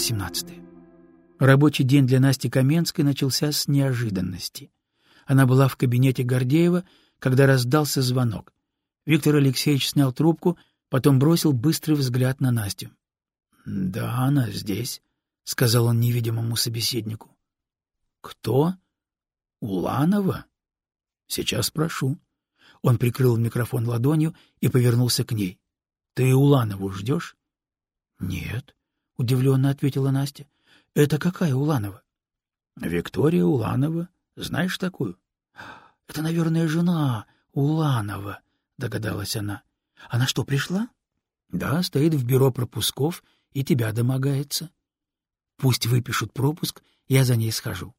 Глава 17. Рабочий день для Насти Каменской начался с неожиданности. Она была в кабинете Гордеева, когда раздался звонок. Виктор Алексеевич снял трубку, потом бросил быстрый взгляд на Настю. — Да, она здесь, — сказал он невидимому собеседнику. — Кто? — Уланова? — Сейчас спрошу. Он прикрыл микрофон ладонью и повернулся к ней. — Ты Уланову ждешь? — Нет, — удивленно ответила Настя. — Это какая Уланова? — Виктория Уланова. Знаешь такую? — Это, наверное, жена Уланова, — догадалась она. — Она что, пришла? — Да, стоит в бюро пропусков и тебя домогается. Пусть выпишут пропуск, я за ней схожу.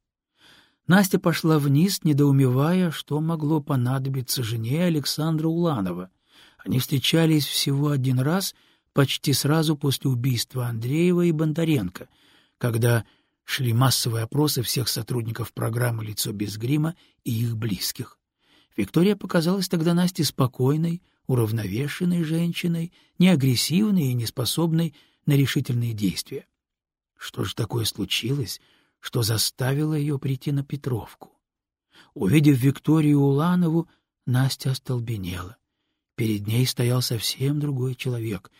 Настя пошла вниз, недоумевая, что могло понадобиться жене Александра Уланова. Они встречались всего один раз, почти сразу после убийства Андреева и Бондаренко, когда шли массовые опросы всех сотрудников программы «Лицо без грима» и их близких. Виктория показалась тогда Насте спокойной, уравновешенной женщиной, не агрессивной и не способной на решительные действия. Что же такое случилось, что заставило ее прийти на Петровку. Увидев Викторию Уланову, Настя остолбенела. Перед ней стоял совсем другой человек,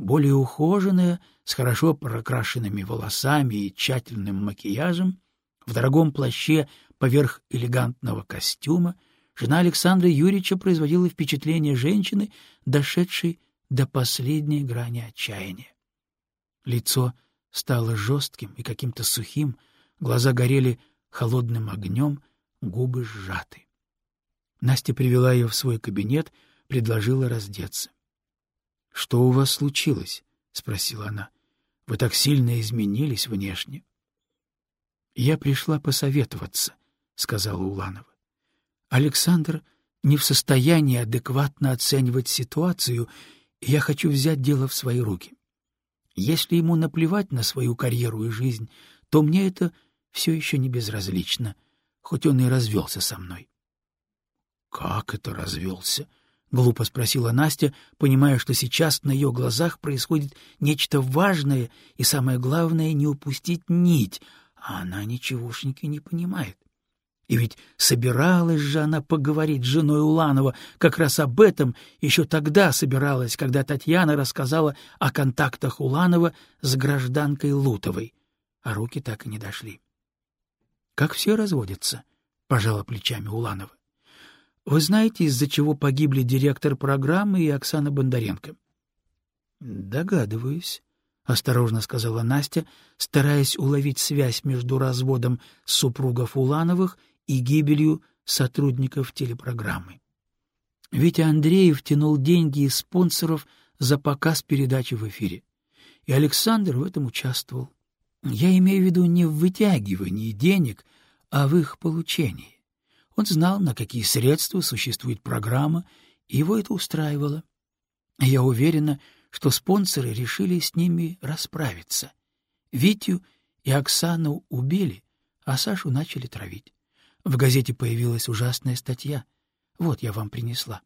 более ухоженная, с хорошо прокрашенными волосами и тщательным макияжем, в дорогом плаще поверх элегантного костюма, жена Александра Юрьевича производила впечатление женщины, дошедшей до последней грани отчаяния. Лицо стало жестким и каким-то сухим, Глаза горели холодным огнем, губы сжаты. Настя привела ее в свой кабинет, предложила раздеться. — Что у вас случилось? — спросила она. — Вы так сильно изменились внешне. — Я пришла посоветоваться, — сказала Уланова. Александр не в состоянии адекватно оценивать ситуацию, и я хочу взять дело в свои руки. Если ему наплевать на свою карьеру и жизнь, то мне это все еще не безразлично, хоть он и развелся со мной. — Как это развелся? — глупо спросила Настя, понимая, что сейчас на ее глазах происходит нечто важное, и самое главное — не упустить нить, а она ничегошники не понимает. И ведь собиралась же она поговорить с женой Уланова как раз об этом, еще тогда собиралась, когда Татьяна рассказала о контактах Уланова с гражданкой Лутовой, а руки так и не дошли как все разводятся, — пожала плечами Уланова. — Вы знаете, из-за чего погибли директор программы и Оксана Бондаренко? — Догадываюсь, — осторожно сказала Настя, стараясь уловить связь между разводом супругов Улановых и гибелью сотрудников телепрограммы. Витя Андреев тянул деньги из спонсоров за показ передачи в эфире, и Александр в этом участвовал. Я имею в виду не в вытягивании денег, а в их получении. Он знал, на какие средства существует программа, и его это устраивало. Я уверена, что спонсоры решили с ними расправиться. Витю и Оксану убили, а Сашу начали травить. В газете появилась ужасная статья. Вот я вам принесла.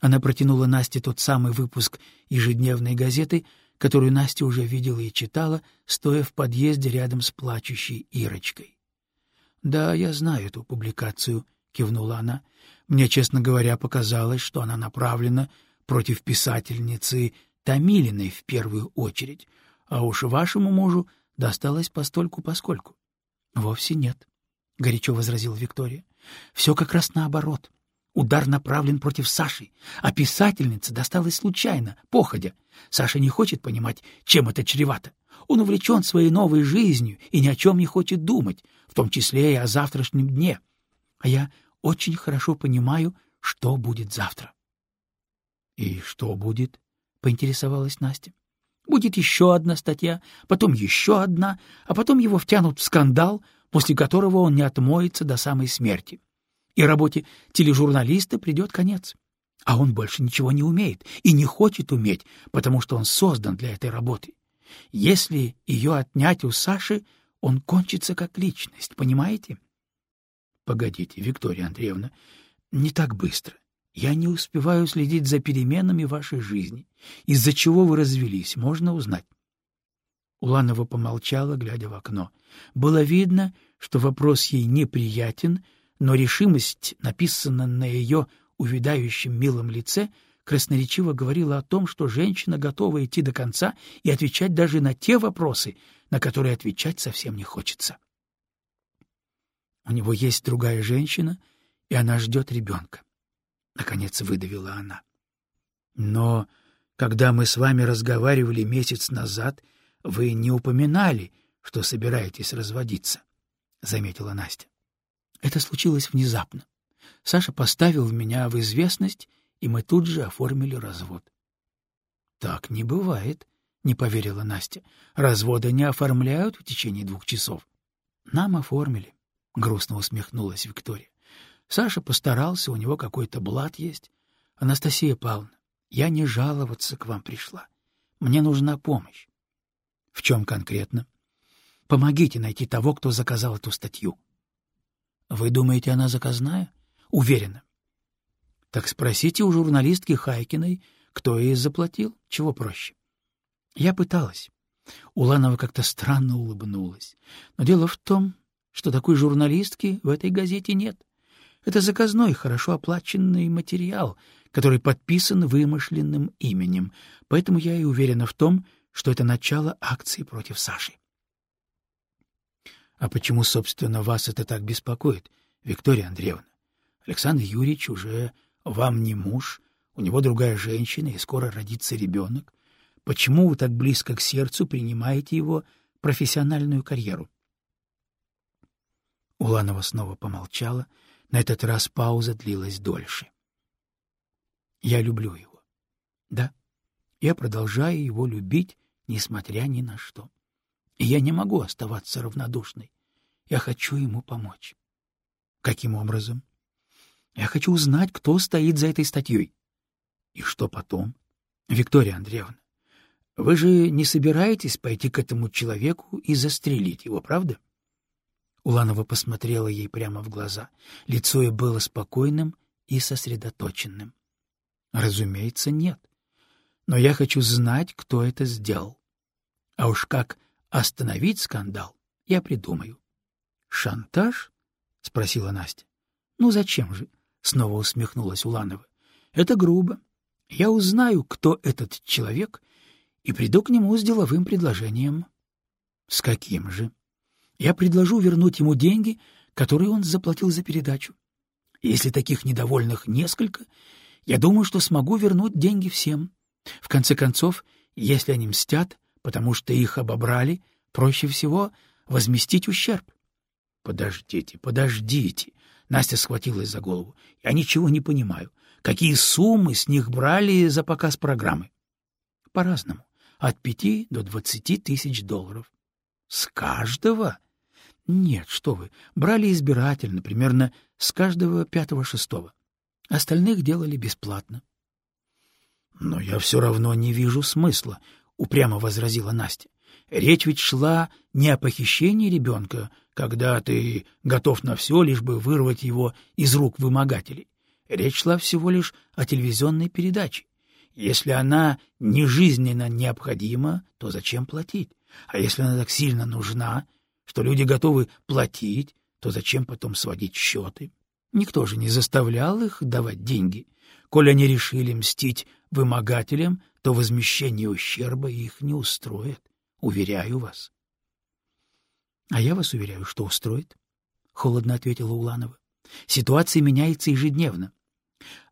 Она протянула Насте тот самый выпуск ежедневной газеты, которую Настя уже видела и читала, стоя в подъезде рядом с плачущей Ирочкой. — Да, я знаю эту публикацию, — кивнула она. Мне, честно говоря, показалось, что она направлена против писательницы Томилиной в первую очередь, а уж вашему мужу досталось постольку-поскольку. — Вовсе нет, — горячо возразила Виктория. — Все как раз наоборот. Удар направлен против Саши, а писательница досталась случайно, походя. Саша не хочет понимать, чем это чревато. Он увлечен своей новой жизнью и ни о чем не хочет думать, в том числе и о завтрашнем дне. А я очень хорошо понимаю, что будет завтра. — И что будет? — поинтересовалась Настя. — Будет еще одна статья, потом еще одна, а потом его втянут в скандал, после которого он не отмоется до самой смерти и работе тележурналиста придет конец. А он больше ничего не умеет и не хочет уметь, потому что он создан для этой работы. Если ее отнять у Саши, он кончится как личность, понимаете? Погодите, Виктория Андреевна, не так быстро. Я не успеваю следить за переменами вашей жизни. Из-за чего вы развелись, можно узнать? Уланова помолчала, глядя в окно. Было видно, что вопрос ей неприятен, но решимость, написанная на ее увядающем милом лице, красноречиво говорила о том, что женщина готова идти до конца и отвечать даже на те вопросы, на которые отвечать совсем не хочется. У него есть другая женщина, и она ждет ребенка. Наконец выдавила она. Но когда мы с вами разговаривали месяц назад, вы не упоминали, что собираетесь разводиться, — заметила Настя. Это случилось внезапно. Саша поставил меня в известность, и мы тут же оформили развод. — Так не бывает, — не поверила Настя. — Разводы не оформляют в течение двух часов. — Нам оформили, — грустно усмехнулась Виктория. Саша постарался, у него какой-то блат есть. Анастасия Павловна, я не жаловаться к вам пришла. Мне нужна помощь. — В чем конкретно? — Помогите найти того, кто заказал эту статью. — Вы думаете, она заказная? — Уверена. — Так спросите у журналистки Хайкиной, кто ей заплатил. Чего проще? Я пыталась. Уланова как-то странно улыбнулась. Но дело в том, что такой журналистки в этой газете нет. Это заказной, хорошо оплаченный материал, который подписан вымышленным именем, поэтому я и уверена в том, что это начало акции против Саши. — А почему, собственно, вас это так беспокоит, Виктория Андреевна? Александр Юрьевич уже вам не муж, у него другая женщина, и скоро родится ребенок. Почему вы так близко к сердцу принимаете его профессиональную карьеру? Уланова снова помолчала. На этот раз пауза длилась дольше. Я люблю его. Да, я продолжаю его любить, несмотря ни на что. И я не могу оставаться равнодушной. Я хочу ему помочь. Каким образом? Я хочу узнать, кто стоит за этой статьей. И что потом? Виктория Андреевна, вы же не собираетесь пойти к этому человеку и застрелить его, правда? Уланова посмотрела ей прямо в глаза. Лицо ее было спокойным и сосредоточенным. Разумеется, нет. Но я хочу знать, кто это сделал. А уж как остановить скандал, я придумаю. Шантаж? спросила Настя. Ну зачем же? Снова усмехнулась Уланова. Это грубо. Я узнаю, кто этот человек, и приду к нему с деловым предложением. С каким же? Я предложу вернуть ему деньги, которые он заплатил за передачу. Если таких недовольных несколько, я думаю, что смогу вернуть деньги всем. В конце концов, если они мстят, потому что их обобрали, проще всего возместить ущерб. — Подождите, подождите. Настя схватилась за голову. — Я ничего не понимаю. Какие суммы с них брали за показ программы? — По-разному. От пяти до двадцати тысяч долларов. — С каждого? — Нет, что вы. Брали избирательно, примерно с каждого пятого-шестого. Остальных делали бесплатно. — Но я все равно не вижу смысла, — упрямо возразила Настя. — Речь ведь шла не о похищении ребенка, когда ты готов на все, лишь бы вырвать его из рук вымогателей. Речь шла всего лишь о телевизионной передаче. Если она не жизненно необходима, то зачем платить? А если она так сильно нужна, что люди готовы платить, то зачем потом сводить счеты? Никто же не заставлял их давать деньги. Коль они решили мстить вымогателям, то возмещение ущерба их не устроит, уверяю вас. — А я вас уверяю, что устроит, — холодно ответила Уланова. — Ситуация меняется ежедневно.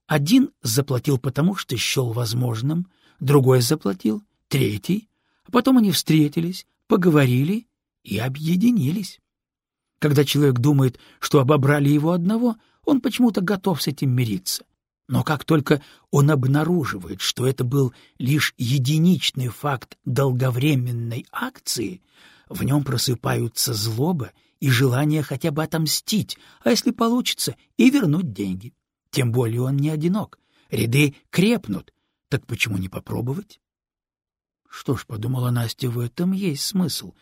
Один заплатил потому, что счел возможным, другой заплатил, третий, а потом они встретились, поговорили и объединились. Когда человек думает, что обобрали его одного, он почему-то готов с этим мириться. Но как только он обнаруживает, что это был лишь единичный факт долговременной акции, в нем просыпаются злоба и желание хотя бы отомстить, а если получится, и вернуть деньги. Тем более он не одинок. Ряды крепнут. Так почему не попробовать? Что ж, подумала Настя, в этом есть смысл.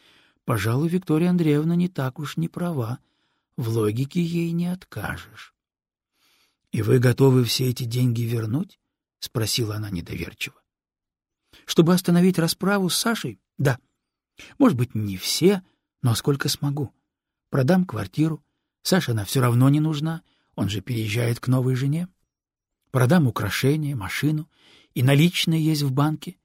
Пожалуй, Виктория Андреевна не так уж не права. В логике ей не откажешь. — И вы готовы все эти деньги вернуть? — спросила она недоверчиво. — Чтобы остановить расправу с Сашей? Да. Может быть, не все, но сколько смогу. Продам квартиру. Саша она все равно не нужна, он же переезжает к новой жене. Продам украшения, машину, и наличные есть в банке.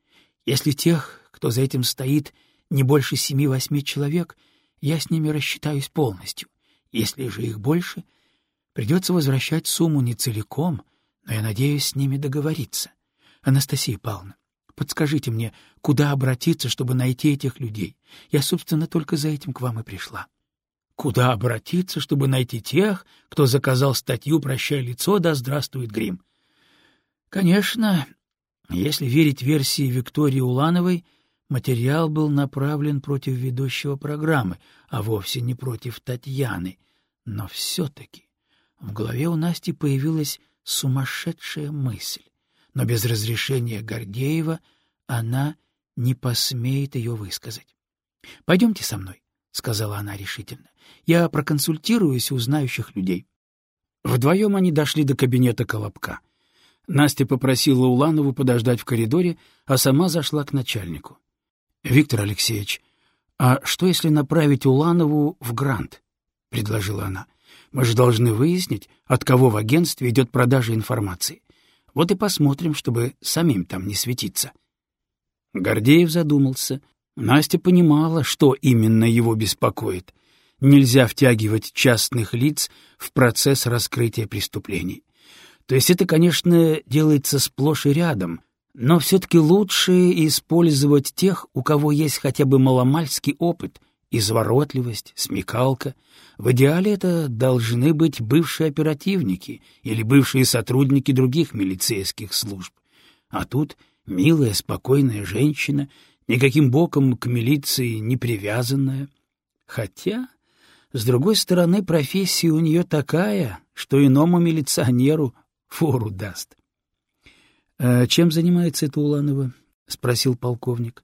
Если тех, кто за этим стоит, не больше семи-восьми человек, я с ними рассчитаюсь полностью. Если же их больше, придется возвращать сумму не целиком, но я надеюсь с ними договориться. Анастасия Павловна, подскажите мне, куда обратиться, чтобы найти этих людей? Я, собственно, только за этим к вам и пришла. Куда обратиться, чтобы найти тех, кто заказал статью «Прощай лицо, да здравствует грим»? Конечно, если верить версии Виктории Улановой, материал был направлен против ведущего программы, а вовсе не против Татьяны. Но все-таки в голове у Насти появилась сумасшедшая мысль, но без разрешения Гордеева она не посмеет ее высказать. — Пойдемте со мной, — сказала она решительно. — Я проконсультируюсь у знающих людей. Вдвоем они дошли до кабинета Колобка. Настя попросила Уланову подождать в коридоре, а сама зашла к начальнику. — Виктор Алексеевич, а что если направить Уланову в грант? — предложила она. — Мы же должны выяснить, от кого в агентстве идет продажа информации. Вот и посмотрим, чтобы самим там не светиться. Гордеев задумался. Настя понимала, что именно его беспокоит. Нельзя втягивать частных лиц в процесс раскрытия преступлений. То есть это, конечно, делается сплошь и рядом, но все-таки лучше использовать тех, у кого есть хотя бы маломальский опыт, изворотливость, смекалка. В идеале это должны быть бывшие оперативники или бывшие сотрудники других милицейских служб. А тут милая, спокойная женщина, никаким боком к милиции не привязанная. Хотя, с другой стороны, профессия у нее такая, что иному милиционеру фору даст. «А чем занимается эта Уланова?» — спросил полковник.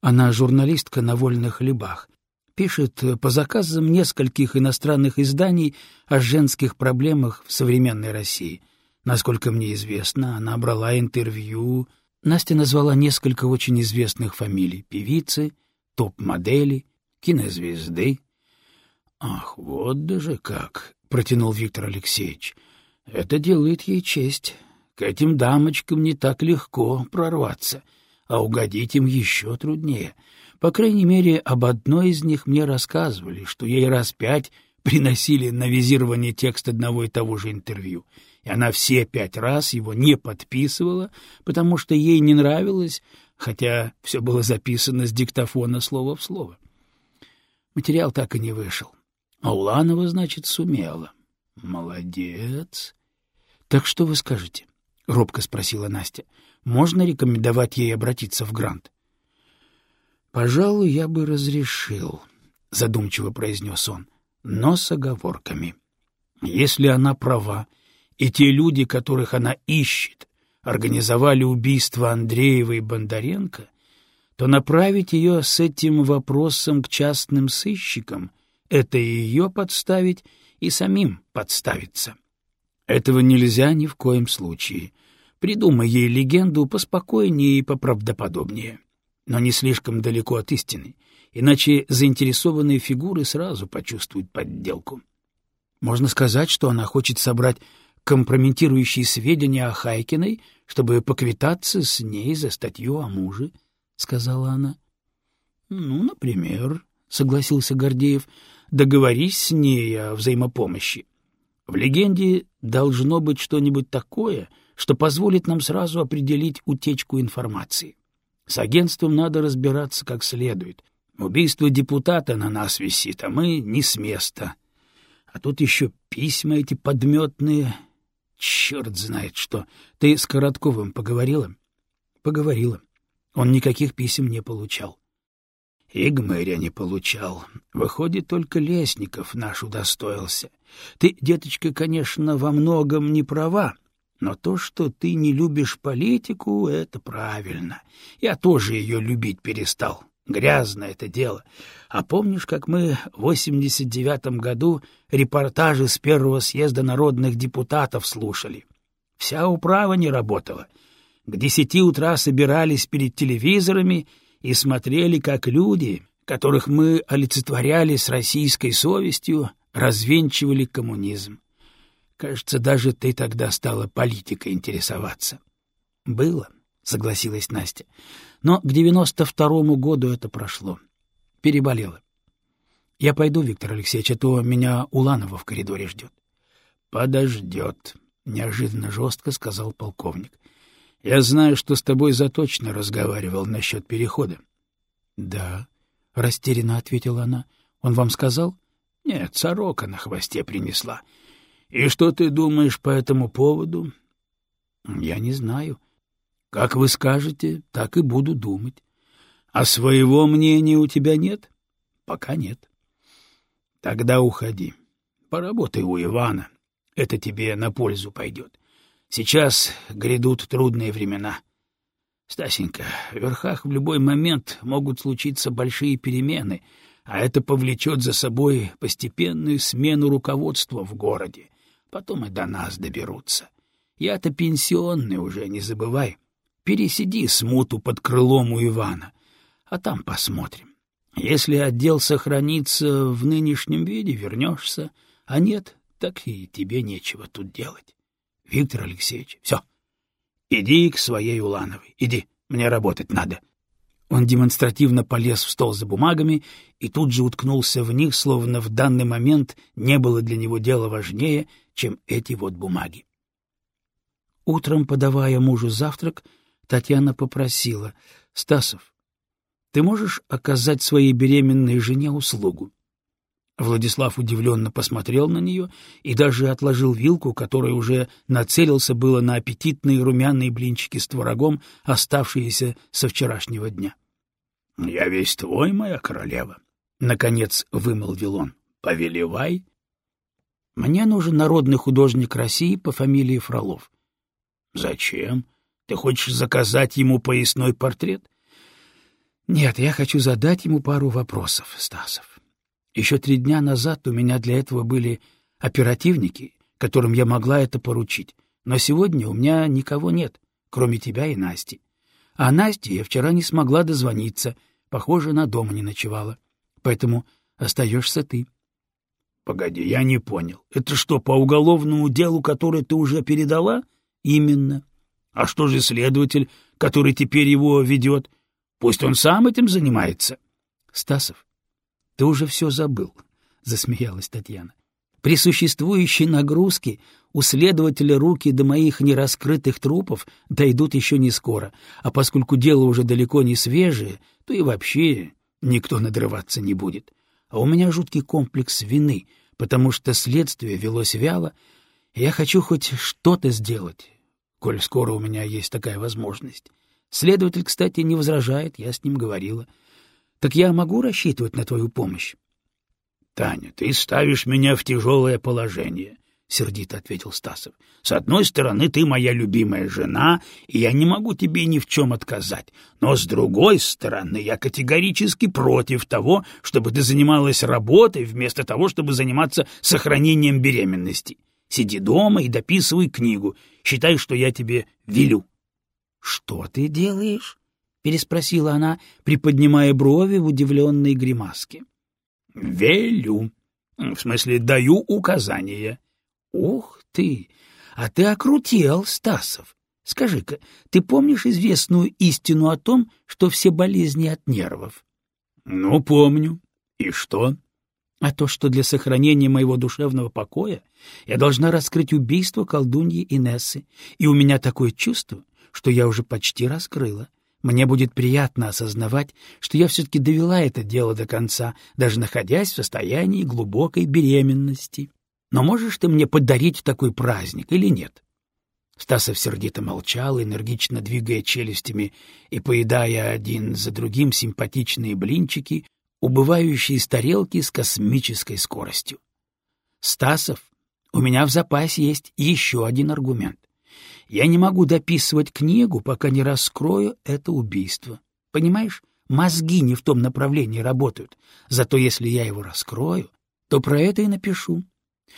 «Она журналистка на вольных хлебах. Пишет по заказам нескольких иностранных изданий о женских проблемах в современной России. Насколько мне известно, она брала интервью. Настя назвала несколько очень известных фамилий — певицы, топ-модели, кинозвезды. — Ах, вот даже как! — протянул Виктор Алексеевич. — Это делает ей честь. К этим дамочкам не так легко прорваться, а угодить им еще труднее. По крайней мере, об одной из них мне рассказывали, что ей раз пять приносили на визирование текст одного и того же интервью, и она все пять раз его не подписывала, потому что ей не нравилось, хотя все было записано с диктофона слово в слово. Материал так и не вышел. А Уланова, значит, сумела. Молодец. Так что вы скажете? — робко спросила Настя. — Можно рекомендовать ей обратиться в грант? — Пожалуй, я бы разрешил, — задумчиво произнес он, — но с оговорками. Если она права, и те люди, которых она ищет, организовали убийство Андреева и Бондаренко, то направить ее с этим вопросом к частным сыщикам — это ее подставить и самим подставиться. — этого нельзя ни в коем случае. Придумай ей легенду поспокойнее и поправдоподобнее, но не слишком далеко от истины, иначе заинтересованные фигуры сразу почувствуют подделку. Можно сказать, что она хочет собрать компрометирующие сведения о Хайкиной, чтобы поквитаться с ней за статью о муже, — сказала она. — Ну, например, — согласился Гордеев, — договорись с ней о взаимопомощи. В легенде должно быть что-нибудь такое, что позволит нам сразу определить утечку информации. С агентством надо разбираться как следует. Убийство депутата на нас висит, а мы не с места. А тут еще письма эти подметные. Черт знает что. Ты с Коротковым поговорила? Поговорила. Он никаких писем не получал. И Гмыря не получал. Выходит, только Лесников наш удостоился. Ты, деточка, конечно, во многом не права, но то, что ты не любишь политику, это правильно. Я тоже ее любить перестал. Грязное это дело. А помнишь, как мы в 89-м году репортажи с первого съезда народных депутатов слушали? Вся управа не работала. К десяти утра собирались перед телевизорами и смотрели, как люди, которых мы олицетворяли с российской совестью, развенчивали коммунизм. Кажется, даже ты тогда стала политикой интересоваться. — Было, — согласилась Настя. Но к девяносто второму году это прошло. Переболела. Я пойду, Виктор Алексеевич, а то меня Уланова в коридоре ждет. — Подождет, — неожиданно жестко сказал полковник. — Я знаю, что с тобой заточно разговаривал насчет перехода. — Да, — растерянно ответила она. — Он вам сказал? — Нет, сорока на хвосте принесла. — и что ты думаешь по этому поводу? Я не знаю. Как вы скажете, так и буду думать. А своего мнения у тебя нет? Пока нет. Тогда уходи. Поработай у Ивана. Это тебе на пользу пойдет. Сейчас грядут трудные времена. Стасенька, в верхах в любой момент могут случиться большие перемены, а это повлечет за собой постепенную смену руководства в городе потом и до нас доберутся. Я-то пенсионный уже, не забывай. Пересиди смуту под крылом у Ивана, а там посмотрим. Если отдел сохранится в нынешнем виде, вернешься, а нет, так и тебе нечего тут делать. Виктор Алексеевич, все, иди к своей Улановой, иди, мне работать надо. Он демонстративно полез в стол за бумагами и тут же уткнулся в них, словно в данный момент не было для него дела важнее, чем эти вот бумаги. Утром, подавая мужу завтрак, Татьяна попросила, — Стасов, ты можешь оказать своей беременной жене услугу? Владислав удивленно посмотрел на нее и даже отложил вилку, которой уже нацелился было на аппетитные румяные блинчики с творогом, оставшиеся со вчерашнего дня. — Я весь твой, моя королева, — наконец вымолвил он. — Повелевай. Мне нужен народный художник России по фамилии Фролов. — Зачем? Ты хочешь заказать ему поясной портрет? — Нет, я хочу задать ему пару вопросов, Стасов. Еще три дня назад у меня для этого были оперативники, которым я могла это поручить. Но сегодня у меня никого нет, кроме тебя и Насти. А Насте я вчера не смогла дозвониться, похоже, на дома не ночевала. Поэтому остаешься ты. — Погоди, я не понял. Это что, по уголовному делу, которое ты уже передала? Именно. А что же следователь, который теперь его ведет? Пусть он сам этим занимается. Стасов, ты уже все забыл, засмеялась Татьяна. При существующей нагрузке у следователя руки до моих нераскрытых трупов дойдут еще не скоро, а поскольку дело уже далеко не свежее, то и вообще никто надрываться не будет. А у меня жуткий комплекс вины, потому что следствие велось вяло, и я хочу хоть что-то сделать, коль скоро у меня есть такая возможность. Следователь, кстати, не возражает, я с ним говорила. Так я могу рассчитывать на твою помощь? — Таня, ты ставишь меня в тяжелое положение. — сердито ответил Стасов. — С одной стороны, ты моя любимая жена, и я не могу тебе ни в чем отказать. Но с другой стороны, я категорически против того, чтобы ты занималась работой вместо того, чтобы заниматься сохранением беременности. Сиди дома и дописывай книгу. Считай, что я тебе велю. — Что ты делаешь? — переспросила она, приподнимая брови в удивленной гримаске. — Велю. В смысле, даю указания. Ух ты! А ты окрутел, Стасов. Скажи-ка, ты помнишь известную истину о том, что все болезни от нервов? — Ну, помню. И что? — А то, что для сохранения моего душевного покоя я должна раскрыть убийство колдуньи Инессы, и у меня такое чувство, что я уже почти раскрыла. Мне будет приятно осознавать, что я все-таки довела это дело до конца, даже находясь в состоянии глубокой беременности. Но можешь ты мне подарить такой праздник или нет? Стасов сердито молчал, энергично двигая челюстями и поедая один за другим симпатичные блинчики, убывающие из тарелки с космической скоростью. Стасов, у меня в запасе есть еще один аргумент. Я не могу дописывать книгу, пока не раскрою это убийство. Понимаешь, мозги не в том направлении работают. Зато если я его раскрою, то про это и напишу.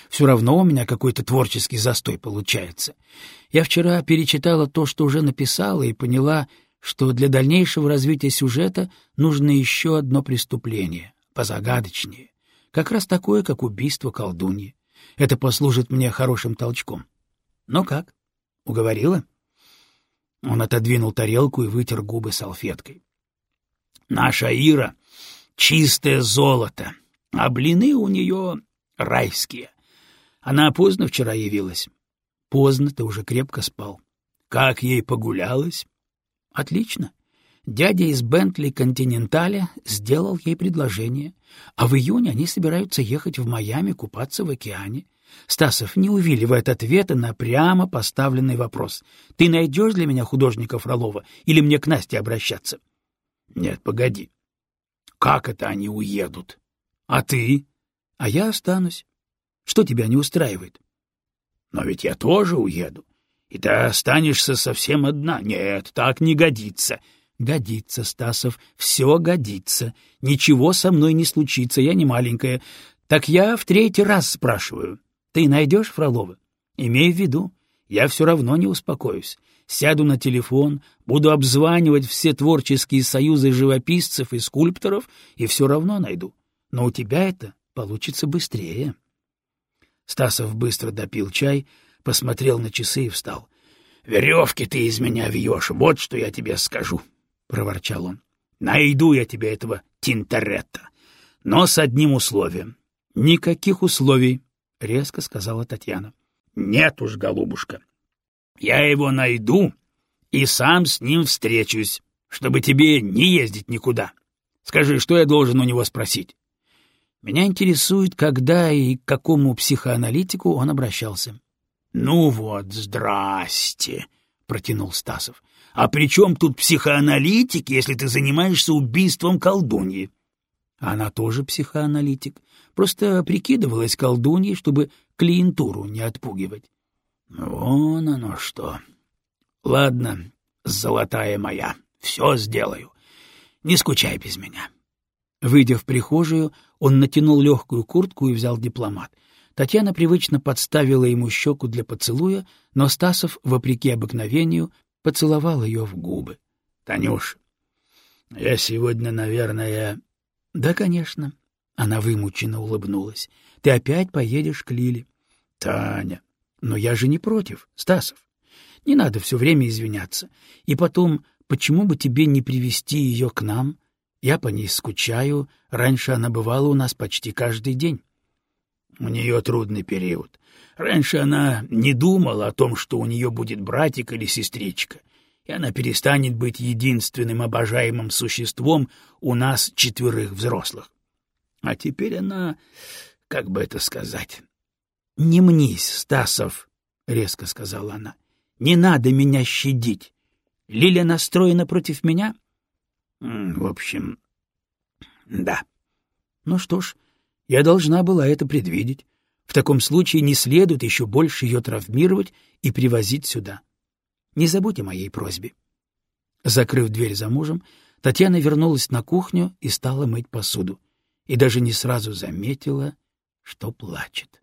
Все равно у меня какой-то творческий застой получается. Я вчера перечитала то, что уже написала, и поняла, что для дальнейшего развития сюжета нужно еще одно преступление, позагадочнее, как раз такое, как убийство колдуньи. Это послужит мне хорошим толчком. Ну как, уговорила? Он отодвинул тарелку и вытер губы салфеткой. Наша Ира — чистое золото, а блины у нее райские. Она поздно вчера явилась. Поздно, ты уже крепко спал. Как ей погулялось? Отлично. Дядя из Бентли Континенталя сделал ей предложение, а в июне они собираются ехать в Майами купаться в океане. Стасов не увиливает ответа на прямо поставленный вопрос. Ты найдешь для меня художника Фролова или мне к Насте обращаться? Нет, погоди. Как это они уедут? А ты? А я останусь. Что тебя не устраивает? Но ведь я тоже уеду. И ты останешься совсем одна. Нет, так не годится. Годится, Стасов, все годится. Ничего со мной не случится, я не маленькая. Так я в третий раз спрашиваю. Ты найдешь Фролова? Имей в виду, я все равно не успокоюсь. Сяду на телефон, буду обзванивать все творческие союзы живописцев и скульпторов и все равно найду. Но у тебя это получится быстрее. Стасов быстро допил чай, посмотрел на часы и встал. — Веревки ты из меня вьешь, вот что я тебе скажу, — проворчал он. — Найду я тебе этого Тинторетта, но с одним условием. — Никаких условий, — резко сказала Татьяна. — Нет уж, голубушка. Я его найду и сам с ним встречусь, чтобы тебе не ездить никуда. Скажи, что я должен у него спросить? Меня интересует, когда и к какому психоаналитику он обращался. — Ну вот, здрасте, — протянул Стасов. — А при чем тут психоаналитик, если ты занимаешься убийством колдуньи? Она тоже психоаналитик, просто прикидывалась колдуньей, чтобы клиентуру не отпугивать. — Вон оно что. Ладно, золотая моя, все сделаю. Не скучай без меня. Выйдя в прихожую, он натянул легкую куртку и взял дипломат — Татьяна привычно подставила ему щеку для поцелуя, но Стасов, вопреки обыкновению, поцеловал ее в губы. — Танюш, я сегодня, наверное... — Да, конечно. Она вымученно улыбнулась. — Ты опять поедешь к Лиле. — Таня, но я же не против, Стасов. Не надо все время извиняться. И потом, почему бы тебе не привести ее к нам? Я по ней скучаю, раньше она бывала у нас почти каждый день. У нее трудный период. Раньше она не думала о том, что у нее будет братик или сестричка, и она перестанет быть единственным обожаемым существом у нас четверых взрослых. А теперь она, как бы это сказать... — Не мнись, Стасов, — резко сказала она. — Не надо меня щадить. Лиля настроена против меня? — В общем, да. — Ну что ж, я должна была это предвидеть. В таком случае не следует еще больше ее травмировать и привозить сюда. Не забудь о моей просьбе. Закрыв дверь за мужем, Татьяна вернулась на кухню и стала мыть посуду. И даже не сразу заметила, что плачет.